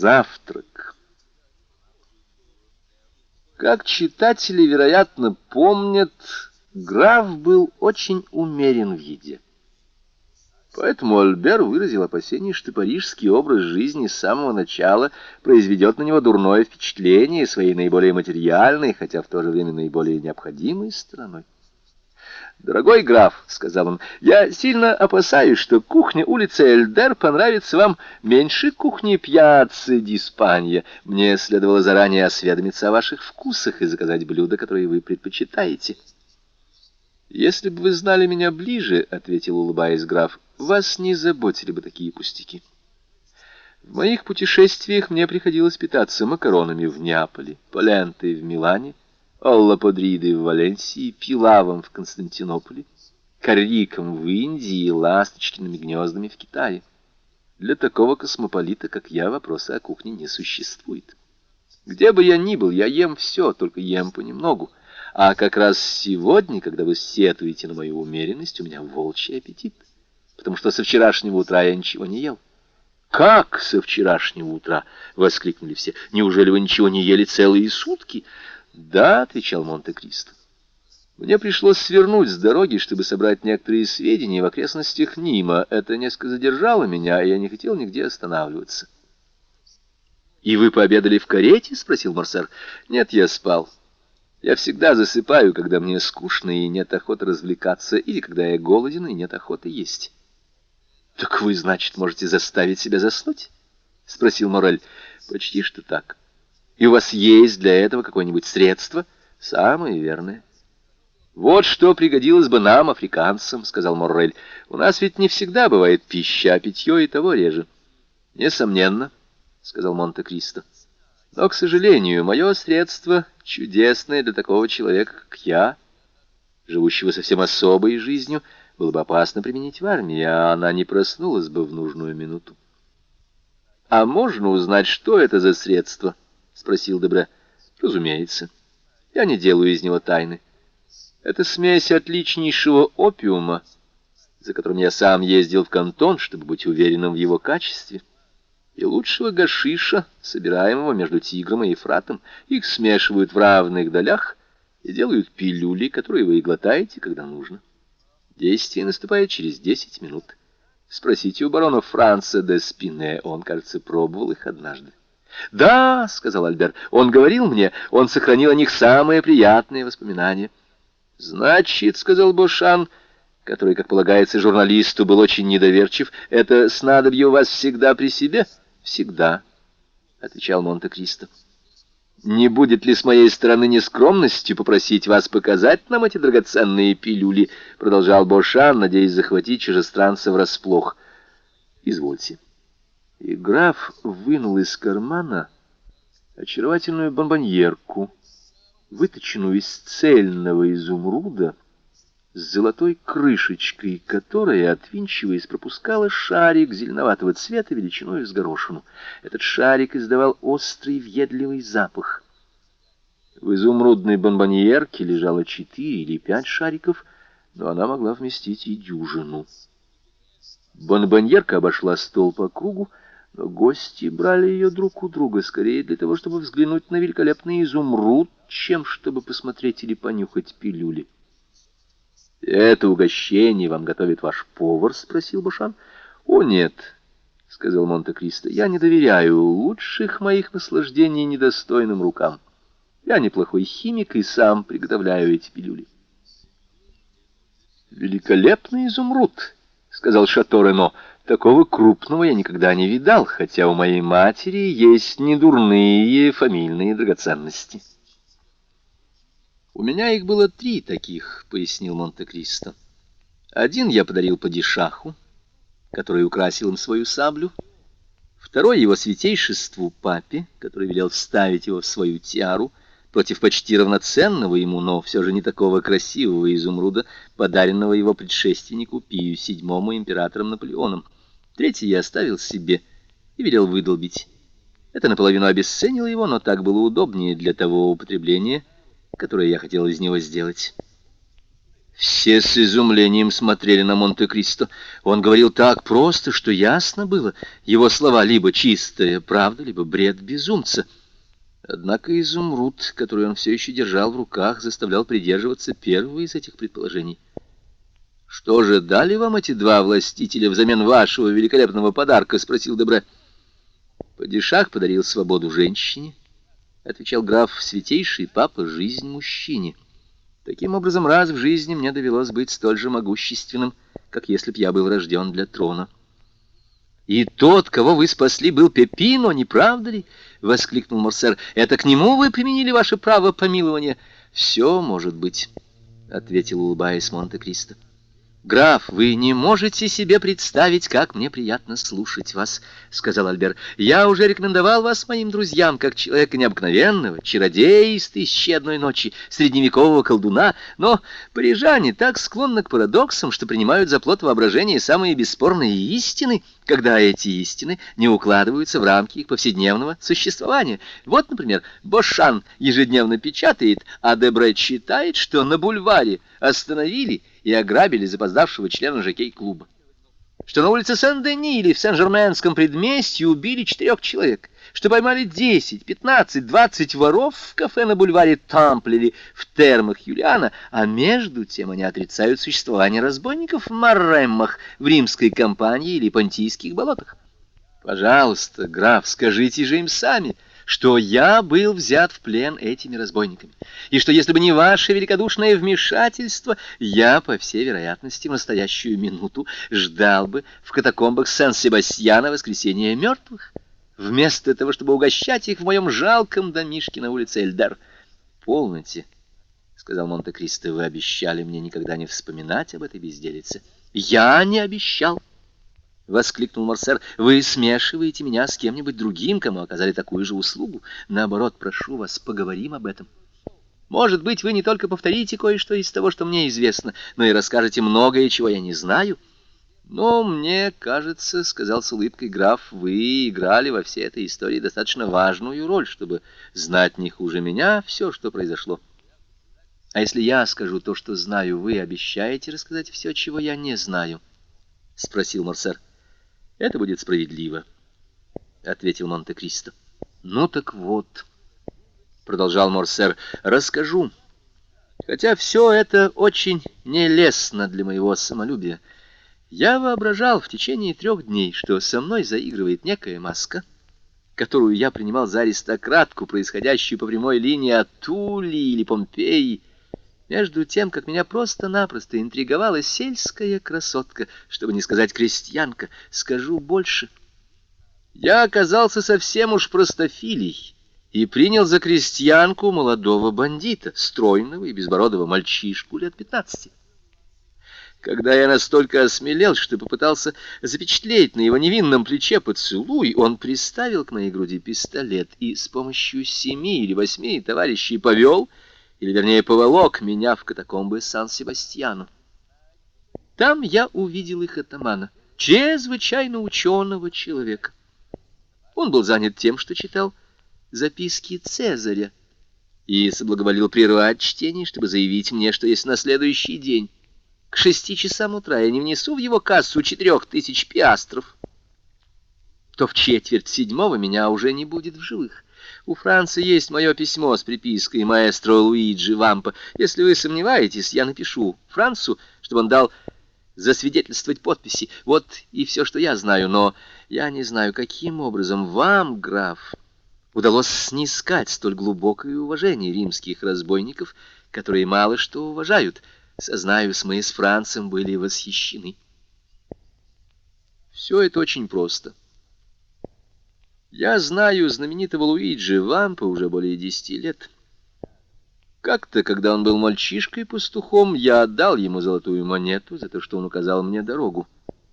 Завтрак. Как читатели, вероятно, помнят, граф был очень умерен в еде. Поэтому Альбер выразил опасение, что парижский образ жизни с самого начала произведет на него дурное впечатление своей наиболее материальной, хотя в то же время наиболее необходимой стороной. «Дорогой граф», — сказал он, — «я сильно опасаюсь, что кухня улицы Эльдер понравится вам меньше кухни Пьяцци Диспанья. Мне следовало заранее осведомиться о ваших вкусах и заказать блюда, которые вы предпочитаете». «Если бы вы знали меня ближе», — ответил, улыбаясь граф, — «вас не заботили бы такие пустяки». В моих путешествиях мне приходилось питаться макаронами в Неаполе, полентой в Милане, Оллаподриды в Валенсии, Пилавом в Константинополе, Карриком в Индии и ласточкиными гнездами в Китае. Для такого космополита, как я, вопроса о кухне не существует. Где бы я ни был, я ем все, только ем понемногу. А как раз сегодня, когда вы сетуете на мою умеренность, у меня волчий аппетит, потому что со вчерашнего утра я ничего не ел. «Как со вчерашнего утра?» — воскликнули все. «Неужели вы ничего не ели целые сутки?» «Да», — отвечал Монте-Кристо. «Мне пришлось свернуть с дороги, чтобы собрать некоторые сведения в окрестностях Нима. Это несколько задержало меня, и я не хотел нигде останавливаться». «И вы пообедали в карете?» — спросил Марсер. «Нет, я спал. Я всегда засыпаю, когда мне скучно и нет охоты развлекаться, или когда я голоден и нет охоты есть». «Так вы, значит, можете заставить себя заснуть?» — спросил Морель. «Почти что так». И у вас есть для этого какое-нибудь средство? Самое верное. Вот что пригодилось бы нам, африканцам, сказал Моррель. У нас ведь не всегда бывает пища, а питье и того реже. Несомненно, сказал Монте-Кристо. Но, к сожалению, мое средство чудесное для такого человека, как я, живущего совсем особой жизнью, было бы опасно применить в армии, а она не проснулась бы в нужную минуту. А можно узнать, что это за средство? Спросил Дебре. Разумеется. Я не делаю из него тайны. Это смесь отличнейшего опиума, за которым я сам ездил в кантон, чтобы быть уверенным в его качестве, и лучшего гашиша, собираемого между Тигром и Ефратом. Их смешивают в равных долях и делают пилюли, которые вы и глотаете, когда нужно. Действие наступает через десять минут. Спросите у барона Франца де Спине, он, кажется, пробовал их однажды. «Да», — сказал Альберт, — «он говорил мне, он сохранил о них самые приятные воспоминания». «Значит», — сказал Бошан, который, как полагается, журналисту был очень недоверчив, — «это снадобье у вас всегда при себе?» «Всегда», — отвечал Монте-Кристо. «Не будет ли с моей стороны нескромностью попросить вас показать нам эти драгоценные пилюли?» — продолжал Бошан, надеясь захватить чужестранца врасплох. «Извольте». И граф вынул из кармана очаровательную бомбоньерку, выточенную из цельного изумруда, с золотой крышечкой, которая, отвинчиваясь, пропускала шарик зеленоватого цвета величиной с горошину. Этот шарик издавал острый въедливый запах. В изумрудной бомбоньерке лежало четыре или пять шариков, но она могла вместить и дюжину. Бомбоньерка обошла стол по кругу, но гости брали ее друг у друга скорее для того, чтобы взглянуть на великолепный изумруд, чем чтобы посмотреть или понюхать пилюли. «Это угощение вам готовит ваш повар?» — спросил Бушан. «О, нет», — сказал Монте-Кристо, — «я не доверяю лучших моих наслаждений недостойным рукам. Я неплохой химик и сам приготовляю эти пилюли». «Великолепный изумруд», — сказал Шато Рено, — Такого крупного я никогда не видал, хотя у моей матери есть недурные фамильные драгоценности. «У меня их было три таких», — пояснил Монте-Кристо. «Один я подарил падишаху, который украсил им свою саблю. Второй его святейшеству папе, который велел вставить его в свою тиару, против почти равноценного ему, но все же не такого красивого изумруда, подаренного его предшественнику Пию VII императором Наполеоном. Третий я оставил себе и велел выдолбить. Это наполовину обесценило его, но так было удобнее для того употребления, которое я хотел из него сделать. Все с изумлением смотрели на Монте-Кристо. Он говорил так просто, что ясно было. Его слова либо чистая правда, либо бред безумца. Однако изумруд, который он все еще держал в руках, заставлял придерживаться первого из этих предположений. «Что же дали вам эти два властителя взамен вашего великолепного подарка?» — спросил Дебре. «Падишах подарил свободу женщине», — отвечал граф, — «святейший папа — жизнь мужчине». Таким образом, раз в жизни мне довелось быть столь же могущественным, как если б я был рожден для трона. «И тот, кого вы спасли, был Пепино, не правда ли?» — воскликнул Морсер. «Это к нему вы применили ваше право помилования?» «Все может быть», — ответил, улыбаясь Монте-Кристо. «Граф, вы не можете себе представить, как мне приятно слушать вас», — сказал Альбер. «Я уже рекомендовал вас моим друзьям, как человека необыкновенного, чародея из тысячи одной ночи, средневекового колдуна, но парижане так склонны к парадоксам, что принимают за плод воображения самые бесспорные истины, когда эти истины не укладываются в рамки их повседневного существования. Вот, например, Бошан ежедневно печатает, а Дебре считает, что на бульваре остановили и ограбили запоздавшего члена жокей-клуба. Что на улице Сен-Дени или в Сен-Жерменском предместье убили четырех человек, что поймали 10, 15, 20 воров в кафе на бульваре Тамплери в термах Юлиана, а между тем они отрицают существование разбойников в Марреммах, в римской кампании или понтийских болотах. Пожалуйста, граф, скажите же им сами — что я был взят в плен этими разбойниками, и что если бы не ваше великодушное вмешательство, я, по всей вероятности, в настоящую минуту ждал бы в катакомбах Сан-Себастьяна воскресения мертвых, вместо того, чтобы угощать их в моем жалком домишке на улице Эльдар. Полноте, — сказал Монте-Кристо, — вы обещали мне никогда не вспоминать об этой безделице. Я не обещал. — воскликнул Морсер. — Вы смешиваете меня с кем-нибудь другим, кому оказали такую же услугу. Наоборот, прошу вас, поговорим об этом. Может быть, вы не только повторите кое-что из того, что мне известно, но и расскажете многое, чего я не знаю. Но мне кажется, — сказал с улыбкой граф, — вы играли во всей этой истории достаточно важную роль, чтобы знать не хуже меня все, что произошло. А если я скажу то, что знаю, вы обещаете рассказать все, чего я не знаю? — спросил Морсер. — это будет справедливо, — ответил Монте-Кристо. Ну так вот, — продолжал Морсер, — расскажу. Хотя все это очень нелестно для моего самолюбия. Я воображал в течение трех дней, что со мной заигрывает некая маска, которую я принимал за аристократку, происходящую по прямой линии от Тули или Помпеи, между тем, как меня просто-напросто интриговала сельская красотка, чтобы не сказать крестьянка, скажу больше. Я оказался совсем уж простофилий и принял за крестьянку молодого бандита, стройного и безбородого мальчишку лет пятнадцати. Когда я настолько осмелел, что попытался запечатлеть на его невинном плече поцелуй, он приставил к моей груди пистолет и с помощью семи или восьми товарищей повел или, вернее, поволок меня в катакомбы Сан-Себастьяну. Там я увидел их атамана, чрезвычайно ученого человека. Он был занят тем, что читал записки Цезаря и соблаговолил прервать чтение, чтобы заявить мне, что если на следующий день к шести часам утра я не внесу в его кассу четырех тысяч пиастров, то в четверть седьмого меня уже не будет в живых. У Франции есть мое письмо с припиской маэстро Луиджи Вампа. Если вы сомневаетесь, я напишу Францу, чтобы он дал засвидетельствовать подписи. Вот и все, что я знаю, но я не знаю, каким образом вам, граф, удалось снискать столь глубокое уважение римских разбойников, которые мало что уважают. Сознаюсь, мы с Францем были восхищены. Все это очень просто. Я знаю знаменитого Луиджи Вампа уже более десяти лет. Как-то, когда он был мальчишкой-пастухом, я отдал ему золотую монету за то, что он указал мне дорогу.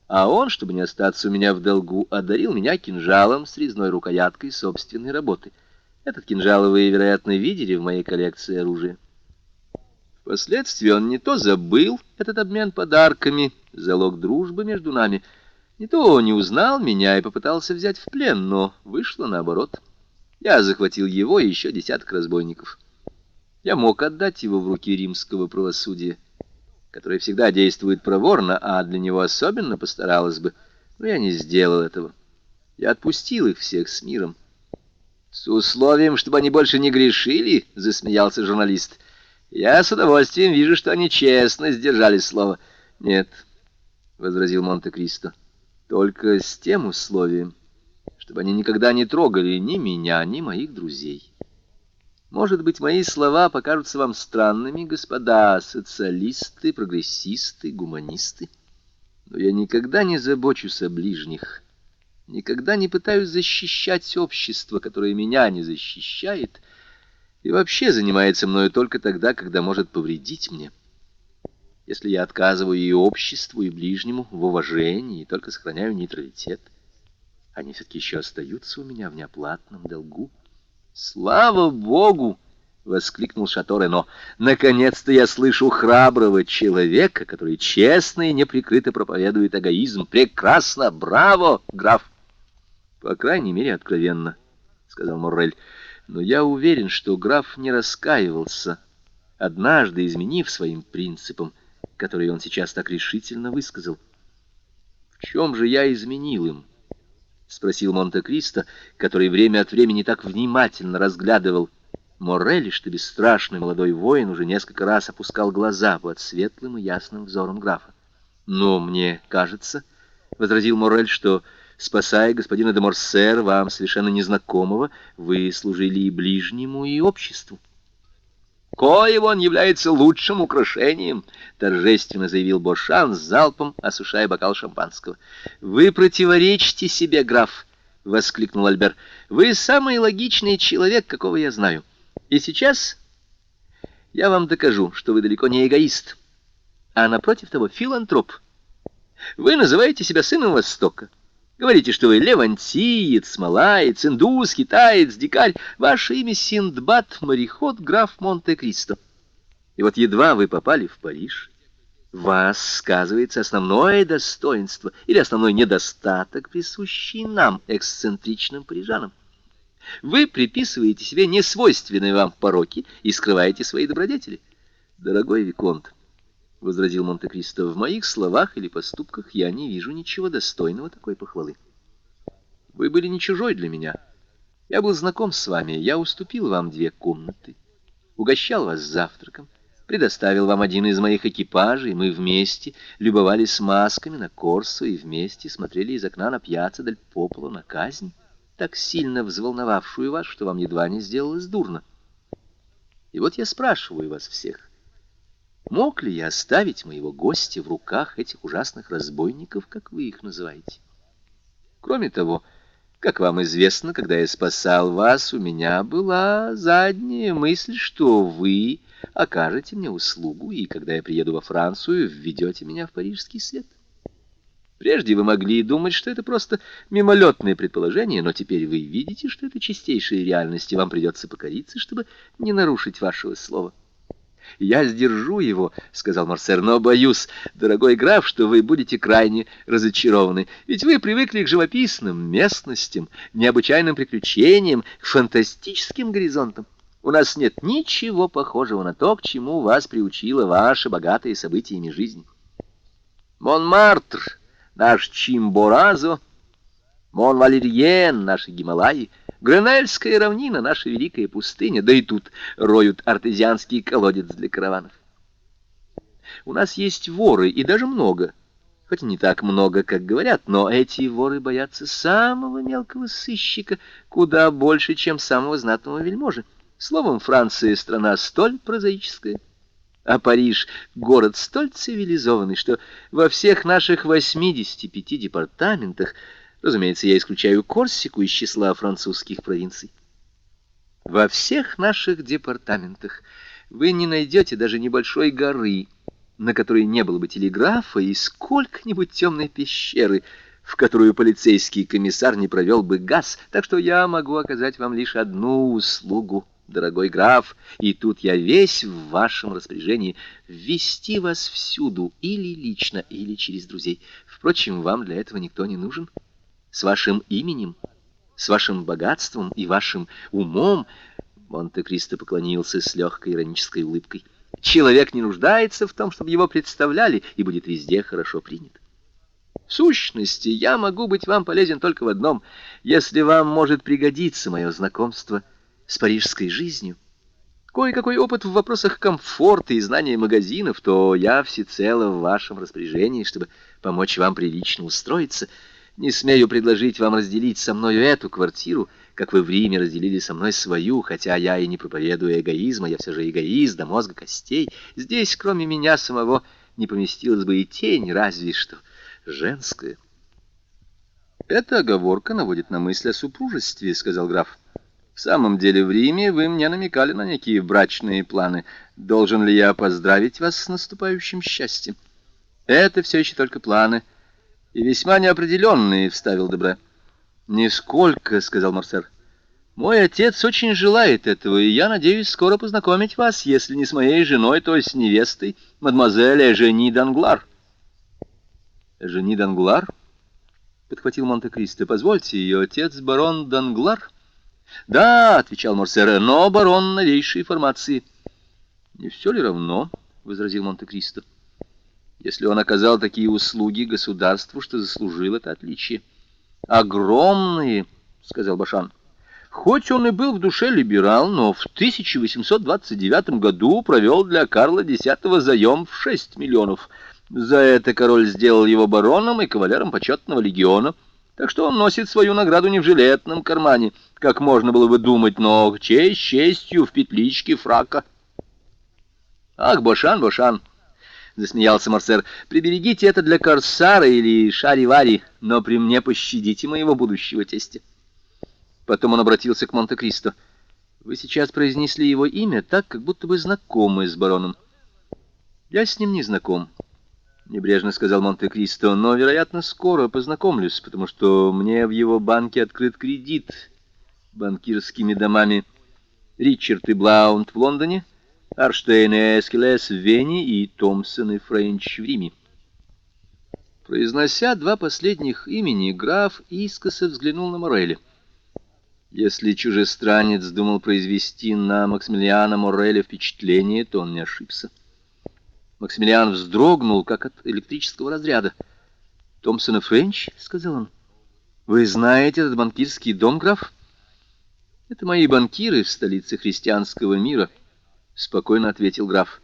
А он, чтобы не остаться у меня в долгу, одарил меня кинжалом с резной рукояткой собственной работы. Этот кинжал вы, вероятно, видели в моей коллекции оружия. Впоследствии он не то забыл этот обмен подарками, залог дружбы между нами, — не то не узнал меня и попытался взять в плен, но вышло наоборот. Я захватил его и еще десяток разбойников. Я мог отдать его в руки римского правосудия, которая всегда действует проворно, а для него особенно постаралась бы. Но я не сделал этого. Я отпустил их всех с миром. «С условием, чтобы они больше не грешили?» — засмеялся журналист. «Я с удовольствием вижу, что они честно сдержали слово». «Нет», — возразил Монте-Кристо, — «только с тем условием, чтобы они никогда не трогали ни меня, ни моих друзей». Может быть, мои слова покажутся вам странными, господа социалисты, прогрессисты, гуманисты, но я никогда не забочусь о ближних, никогда не пытаюсь защищать общество, которое меня не защищает, и вообще занимается мною только тогда, когда может повредить мне. Если я отказываю и обществу, и ближнему в уважении, и только сохраняю нейтралитет, они все-таки еще остаются у меня в неоплатном долгу. «Слава Богу!» — воскликнул Шато Рено. «Наконец-то я слышу храброго человека, который честно и неприкрыто проповедует эгоизм. Прекрасно! Браво, граф!» «По крайней мере, откровенно», — сказал Моррель. «Но я уверен, что граф не раскаивался, однажды изменив своим принципам, которые он сейчас так решительно высказал. В чем же я изменил им?» — спросил Монте-Кристо, который время от времени так внимательно разглядывал Моррелли, что бесстрашный молодой воин уже несколько раз опускал глаза под светлым и ясным взором графа. «Но мне кажется, — возразил Моррель, — что, спасая господина де Морсер, вам совершенно незнакомого, вы служили и ближнему, и обществу. «Коего он является лучшим украшением», — торжественно заявил Бошан с залпом, осушая бокал шампанского. «Вы противоречите себе, граф», — воскликнул Альбер. «Вы самый логичный человек, какого я знаю. И сейчас я вам докажу, что вы далеко не эгоист, а напротив того филантроп. Вы называете себя сыном Востока. Говорите, что вы левантиец, малаец, индус, китаец, дикарь. Ваше имя Синдбад, мореход, граф Монте-Кристо. И вот едва вы попали в Париж, вас сказывается основное достоинство или основной недостаток, присущий нам, эксцентричным парижанам. Вы приписываете себе несвойственные вам пороки и скрываете свои добродетели. Дорогой Виконт, — возразил Монте-Кристо, — в моих словах или поступках я не вижу ничего достойного такой похвалы. Вы были не чужой для меня. Я был знаком с вами, я уступил вам две комнаты, угощал вас завтраком, предоставил вам один из моих экипажей, мы вместе любовались масками на Корсо и вместе смотрели из окна на пьяца Дель Пополо на казнь, так сильно взволновавшую вас, что вам едва не сделалось дурно. И вот я спрашиваю вас всех, Мог ли я оставить моего гостя в руках этих ужасных разбойников, как вы их называете? Кроме того, как вам известно, когда я спасал вас, у меня была задняя мысль, что вы окажете мне услугу, и когда я приеду во Францию, введете меня в парижский свет. Прежде вы могли думать, что это просто мимолетное предположение, но теперь вы видите, что это чистейшая реальность, и вам придется покориться, чтобы не нарушить вашего слова. «Я сдержу его», — сказал Марсер, — «но боюсь, дорогой граф, что вы будете крайне разочарованы, ведь вы привыкли к живописным местностям, необычайным приключениям, к фантастическим горизонтам. У нас нет ничего похожего на то, к чему вас приучила ваша богатая событиями жизнь. Монмартр, наш Чимборазо, Монвалерьен, наши Гималаи — Гренельская равнина — наша великая пустыня, да и тут роют артезианский колодец для караванов. У нас есть воры, и даже много, хоть и не так много, как говорят, но эти воры боятся самого мелкого сыщика куда больше, чем самого знатного вельможи. Словом, Франция — страна столь прозаическая, а Париж — город столь цивилизованный, что во всех наших 85 департаментах — Разумеется, я исключаю Корсику из числа французских провинций. Во всех наших департаментах вы не найдете даже небольшой горы, на которой не было бы телеграфа и сколько-нибудь темной пещеры, в которую полицейский комиссар не провел бы газ, так что я могу оказать вам лишь одну услугу, дорогой граф, и тут я весь в вашем распоряжении, ввести вас всюду, или лично, или через друзей. Впрочем, вам для этого никто не нужен с вашим именем, с вашим богатством и вашим умом, Монте-Кристо поклонился с легкой иронической улыбкой. Человек не нуждается в том, чтобы его представляли, и будет везде хорошо принят. В сущности, я могу быть вам полезен только в одном, если вам может пригодиться мое знакомство с парижской жизнью. Кое-какой опыт в вопросах комфорта и знания магазинов, то я всецело в вашем распоряжении, чтобы помочь вам прилично устроиться. Не смею предложить вам разделить со мною эту квартиру, как вы в Риме разделили со мной свою, хотя я и не проповедую эгоизма, я все же эгоист до мозга костей. Здесь, кроме меня самого, не поместилась бы и тень, разве что женская. Эта оговорка наводит на мысль о супружестве, сказал граф. В самом деле в Риме вы мне намекали на некие брачные планы. Должен ли я поздравить вас с наступающим счастьем? Это все еще только планы. И весьма неопределенные, — вставил Дебре. «Нисколько», — сказал Марсер. «Мой отец очень желает этого, и я надеюсь скоро познакомить вас, если не с моей женой, то с невестой, мадемуазель Эжени Данглар». «Эжени Данглар?» — подхватил Монте-Кристо. «Позвольте, ее отец барон Данглар?» «Да», — отвечал Марсер, — «но барон новейшей формации». «Не все ли равно?» — возразил Монте-Кристо. «Если он оказал такие услуги государству, что заслужил это отличие». «Огромные», — сказал Башан. Хоть он и был в душе либерал, но в 1829 году провел для Карла X заем в 6 миллионов. За это король сделал его бароном и кавалером почетного легиона, так что он носит свою награду не в жилетном кармане, как можно было бы думать, но честь честью в петличке фрака. «Ах, Башан, Башан!» — засмеялся Марсер. «Приберегите это для Корсара или Шари-Вари, но при мне пощадите моего будущего тестя». Потом он обратился к Монте-Кристо. «Вы сейчас произнесли его имя так, как будто бы знакомы с бароном». «Я с ним не знаком», — небрежно сказал Монте-Кристо, «но, вероятно, скоро познакомлюсь, потому что мне в его банке открыт кредит банкирскими домами Ричард и Блаунд в Лондоне». Арштейн и Эскелес в Вене и Томпсон и Френч в Риме. Произнося два последних имени, граф искоса взглянул на Мореля. Если чужестранец думал произвести на Максимилиана Мореля впечатление, то он не ошибся. Максимилиан вздрогнул, как от электрического разряда. «Томпсон и Френч?» — сказал он. «Вы знаете этот банкирский дом, граф?» «Это мои банкиры в столице христианского мира». — спокойно ответил граф.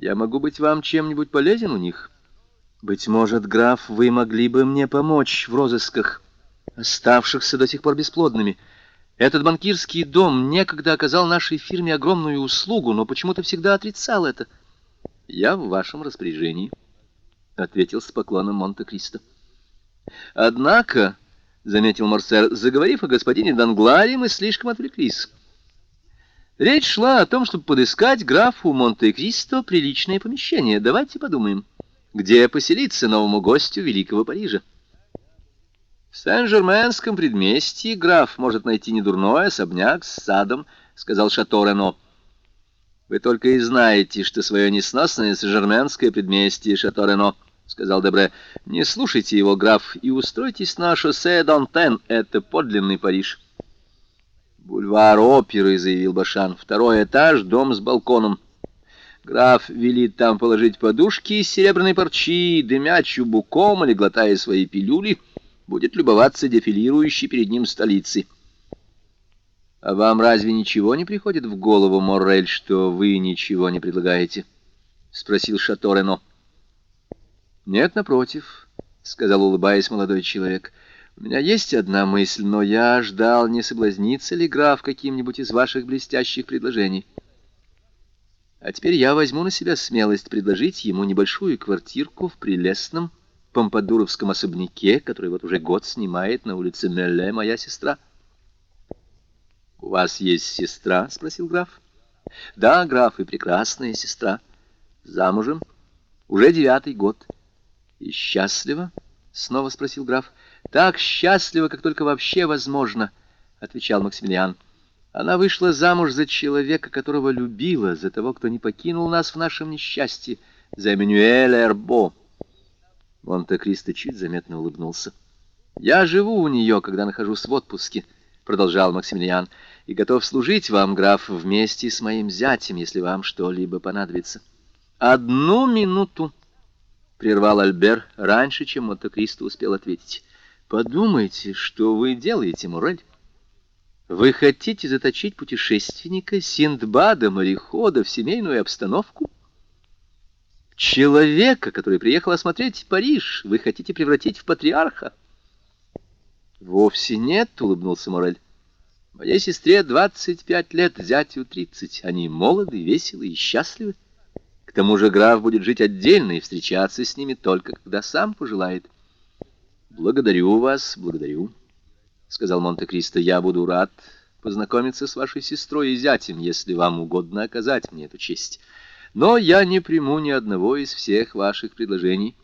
«Я могу быть вам чем-нибудь полезен у них?» «Быть может, граф, вы могли бы мне помочь в розысках, оставшихся до сих пор бесплодными. Этот банкирский дом некогда оказал нашей фирме огромную услугу, но почему-то всегда отрицал это». «Я в вашем распоряжении», — ответил с поклоном Монте-Кристо. «Однако», — заметил Марсер, — заговорив о господине Дангларе, мы слишком отвлеклись». Речь шла о том, чтобы подыскать графу Монте-Кристо приличное помещение. Давайте подумаем, где поселиться новому гостю Великого Парижа. В Сен-Жерменском предместье граф может найти недурной особняк с садом, сказал Шато Рено. Вы только и знаете, что свое несносное Сен-Жерменское предместье Шато Рено, сказал Дебре. Не слушайте его, граф, и устройтесь на шоссе Дантен, это подлинный Париж. «Бульвар оперы», — заявил Башан. «Второй этаж, дом с балконом. Граф велит там положить подушки из серебряной парчи, дымя чубуком или глотая свои пилюли, будет любоваться дефилирующей перед ним столицей». «А вам разве ничего не приходит в голову, Моррель, что вы ничего не предлагаете?» — спросил Шато Рено. «Нет, напротив», — сказал, улыбаясь молодой человек, — у меня есть одна мысль, но я ждал, не соблазнится ли граф каким-нибудь из ваших блестящих предложений. А теперь я возьму на себя смелость предложить ему небольшую квартирку в прелестном помпадуровском особняке, который вот уже год снимает на улице Мелле моя сестра. — У вас есть сестра? — спросил граф. — Да, граф, и прекрасная сестра. Замужем. Уже девятый год. — И счастлива? — снова спросил граф. — так счастлива, как только вообще возможно, — отвечал Максимилиан. Она вышла замуж за человека, которого любила, за того, кто не покинул нас в нашем несчастье, за Эммануэля Эрбо. Монте-Кристо чуть заметно улыбнулся. Я живу у нее, когда нахожусь в отпуске. — продолжал Максимилиан, — «и готов служить вам, граф, вместе с моим зятем, если вам что-либо понадобится». «Одну минуту!» — прервал Альбер раньше, чем Монте-Кристо успел ответить. «Подумайте, что вы делаете, Мурель. Вы хотите заточить путешественника, Синдбада, морехода в семейную обстановку?» Человека, который приехал осмотреть Париж, вы хотите превратить в патриарха? Вовсе нет, улыбнулся Морель. Моей сестре 25 лет, зятю 30. Они молоды, веселы и счастливы. К тому же граф будет жить отдельно и встречаться с ними только когда сам пожелает. Благодарю вас, благодарю, сказал Монте-Кристо. Я буду рад познакомиться с вашей сестрой и зятем, если вам угодно оказать мне эту честь. Но я не приму ни одного из всех ваших предложений,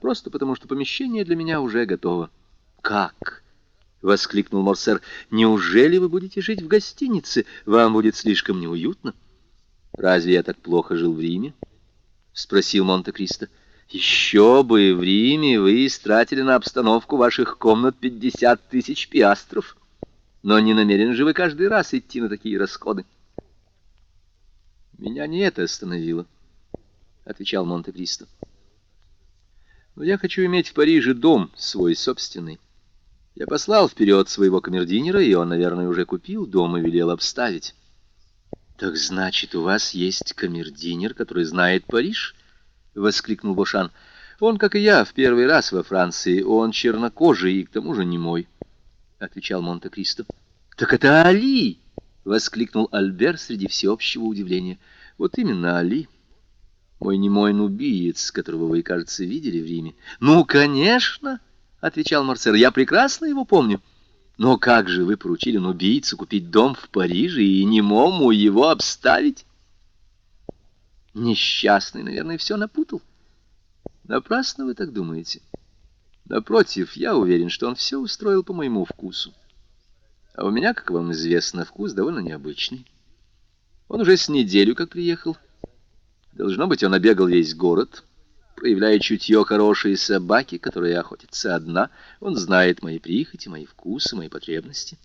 просто потому что помещение для меня уже готово. Как? — воскликнул Морсер. «Неужели вы будете жить в гостинице? Вам будет слишком неуютно». «Разве я так плохо жил в Риме?» — спросил Монте-Кристо. «Еще бы, в Риме вы истратили на обстановку ваших комнат пятьдесят тысяч пиастров. Но не намерен же вы каждый раз идти на такие расходы». «Меня не это остановило», — отвечал Монте-Кристо. «Но я хочу иметь в Париже дом свой собственный». Я послал вперед своего камердинера, и он, наверное, уже купил дом и велел обставить. «Так значит, у вас есть камердинер, который знает Париж?» — воскликнул Бошан. «Он, как и я, в первый раз во Франции. Он чернокожий и к тому же не мой», — отвечал Монте-Кристо. «Так это Али!» — воскликнул Альбер среди всеобщего удивления. «Вот именно Али, мой немой нубиец, которого вы, кажется, видели в Риме». «Ну, конечно!» — отвечал Марцер, — я прекрасно его помню. Но как же вы поручили убийцу купить дом в Париже и немому его обставить? Несчастный, наверное, все напутал. Напрасно вы так думаете. Напротив, я уверен, что он все устроил по моему вкусу. А у меня, как вам известно, вкус довольно необычный. Он уже с неделю как приехал. Должно быть, он обегал весь город — проявляя чутье хорошей собаки, которая охотится одна. Он знает мои прихоти, мои вкусы, мои потребности.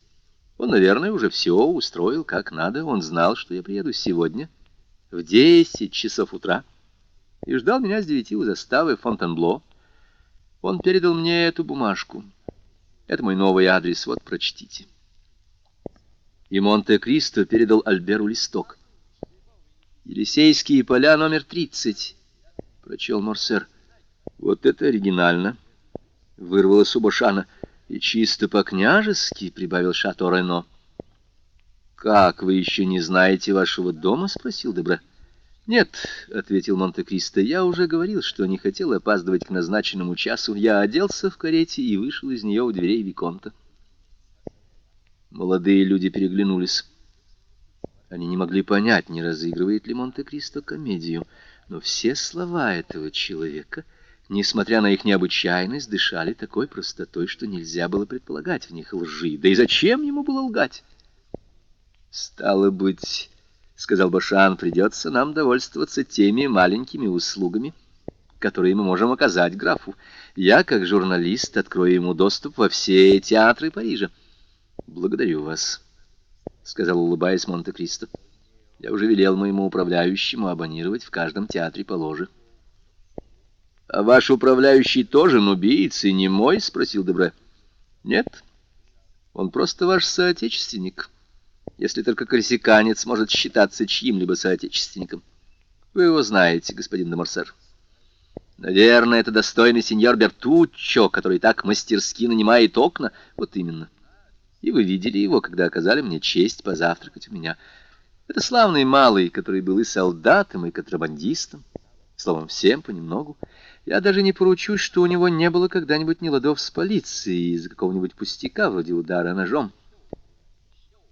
Он, наверное, уже все устроил как надо. Он знал, что я приеду сегодня в десять часов утра и ждал меня с девяти у заставы Фонтенбло. Он передал мне эту бумажку. Это мой новый адрес, вот прочтите. И Монте-Кристо передал Альберу листок. Елисейские поля, номер тридцать прочел Морсер. Вот это оригинально, вырвалось у Бошана. И чисто по-княжески, прибавил Шато Рено. Как, вы еще не знаете вашего дома? спросил Дебре. «Нет», — ответил Монте-Кристо, — «я уже говорил, что не хотел опаздывать к назначенному часу. Я оделся в карете и вышел из нее у дверей Виконта». Молодые люди переглянулись. Они не могли понять, не разыгрывает ли Монте-Кристо комедию но все слова этого человека, несмотря на их необычайность, дышали такой простотой, что нельзя было предполагать в них лжи. Да и зачем ему было лгать? «Стало быть, — сказал Башан, — придется нам довольствоваться теми маленькими услугами, которые мы можем оказать графу. Я, как журналист, открою ему доступ во все театры Парижа. Благодарю вас, — сказал, улыбаясь Монте-Кристо. Я уже велел моему управляющему абонировать в каждом театре по ложе. — А ваш управляющий тоже нубиец и не мой? — спросил Дебре. — Нет, он просто ваш соотечественник, если только корсиканец может считаться чьим-либо соотечественником. Вы его знаете, господин де Морсер. Наверное, это достойный сеньор Бертуччо, который так мастерски нанимает окна. Вот именно. И вы видели его, когда оказали мне честь позавтракать у меня. Это славный малый, который был и солдатом, и контрабандистом. Словом, всем понемногу. Я даже не поручусь, что у него не было когда-нибудь неладов с полицией из-за какого-нибудь пустяка, вроде удара ножом.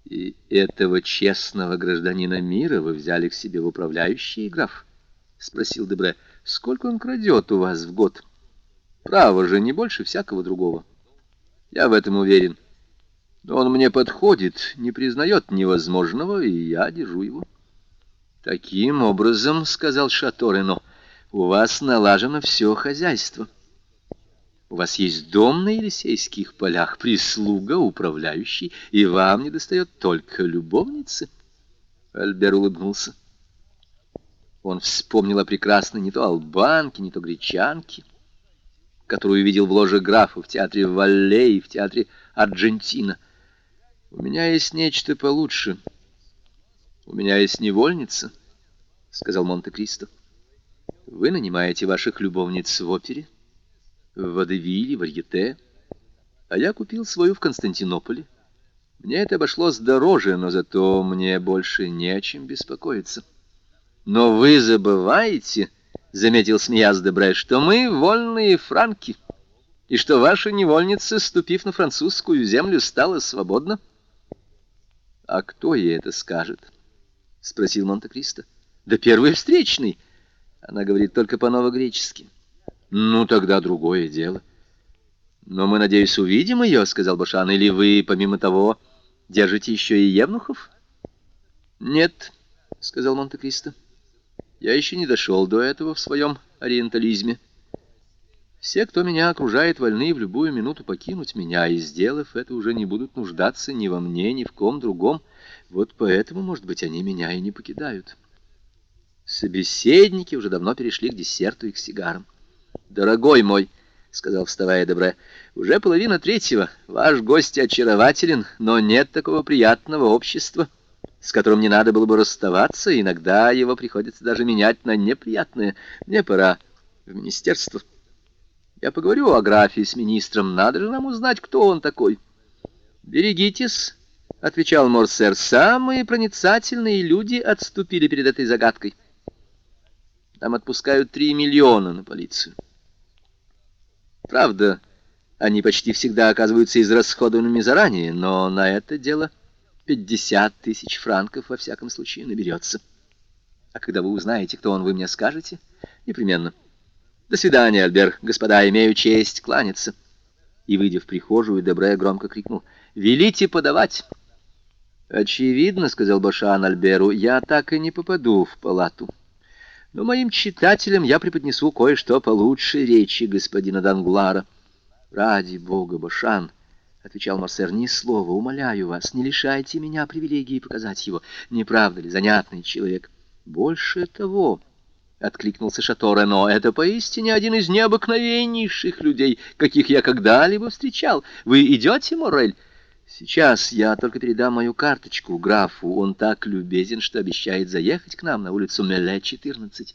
И этого честного гражданина мира вы взяли к себе в управляющий, граф? — спросил Дебре. — Сколько он крадет у вас в год? Право же, не больше всякого другого. Я в этом уверен. Он мне подходит, не признает невозможного, и я держу его. Таким образом, — сказал Шаторино, — у вас налажено все хозяйство. У вас есть дом на Елисейских полях, прислуга, управляющий, и вам не достает только любовницы. Альбер улыбнулся. Он вспомнил о прекрасной не то албанке, не то гречанке, которую видел в ложе графа в театре Валле и в театре Аргентина. У меня есть нечто получше. У меня есть невольница, — сказал Монте-Кристо. Вы нанимаете ваших любовниц в опере, в Водевиле, в Арьете, а я купил свою в Константинополе. Мне это обошлось дороже, но зато мне больше не о чем беспокоиться. Но вы забываете, — заметил смеясь Дебре, — что мы вольные франки, и что ваша невольница, ступив на французскую землю, стала свободна. — А кто ей это скажет? — спросил Монте-Кристо. — Да первый встречный. Она говорит только по-новогречески. — Ну, тогда другое дело. — Но мы, надеюсь, увидим ее, — сказал Башан, — или вы, помимо того... Держите еще и евнухов? Нет, сказал Монте-Кристо. Я еще не дошел до этого в своем ориентализме. Все, кто меня окружает, вольны в любую минуту покинуть меня, и, сделав это, уже не будут нуждаться ни во мне, ни в ком другом. Вот поэтому, может быть, они меня и не покидают. Собеседники уже давно перешли к десерту и к сигарам. «Дорогой мой!» — сказал, вставая Добре. — Уже половина третьего. Ваш гость очарователен, но нет такого приятного общества, с которым не надо было бы расставаться. Иногда его приходится даже менять на неприятное. Мне пора в министерство. Я поговорю о графе с министром. Надо же нам узнать, кто он такой. — Берегитесь, — отвечал Морсер. — Самые проницательные люди отступили перед этой загадкой. Нам отпускают три миллиона на полицию. Правда, они почти всегда оказываются израсходованными заранее, но на это дело 50 тысяч франков во всяком случае наберется. А когда вы узнаете, кто он, вы мне скажете? Непременно. До свидания, Альбер. Господа, имею честь кланяться. И, выйдя в прихожую, Дебре громко крикнул. «Велите подавать!» «Очевидно, — сказал Башан Альберу, — я так и не попаду в палату». Но моим читателям я преподнесу кое-что получше речи господина Данглара. Ради бога, Башан, — отвечал Марсер, — ни слова, умоляю вас, не лишайте меня привилегии показать его. Не правда ли, занятный человек? Больше того, — откликнулся Шато Рено, — это поистине один из необыкновеннейших людей, каких я когда-либо встречал. Вы идете, Морель? Сейчас я только передам мою карточку графу. Он так любезен, что обещает заехать к нам на улицу Меле, 14.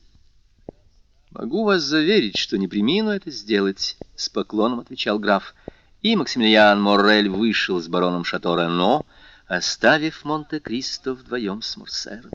Могу вас заверить, что не примину это сделать, — с поклоном отвечал граф. И Максимилиан Моррель вышел с бароном Шато Рено, оставив Монте-Кристо вдвоем с Морсером.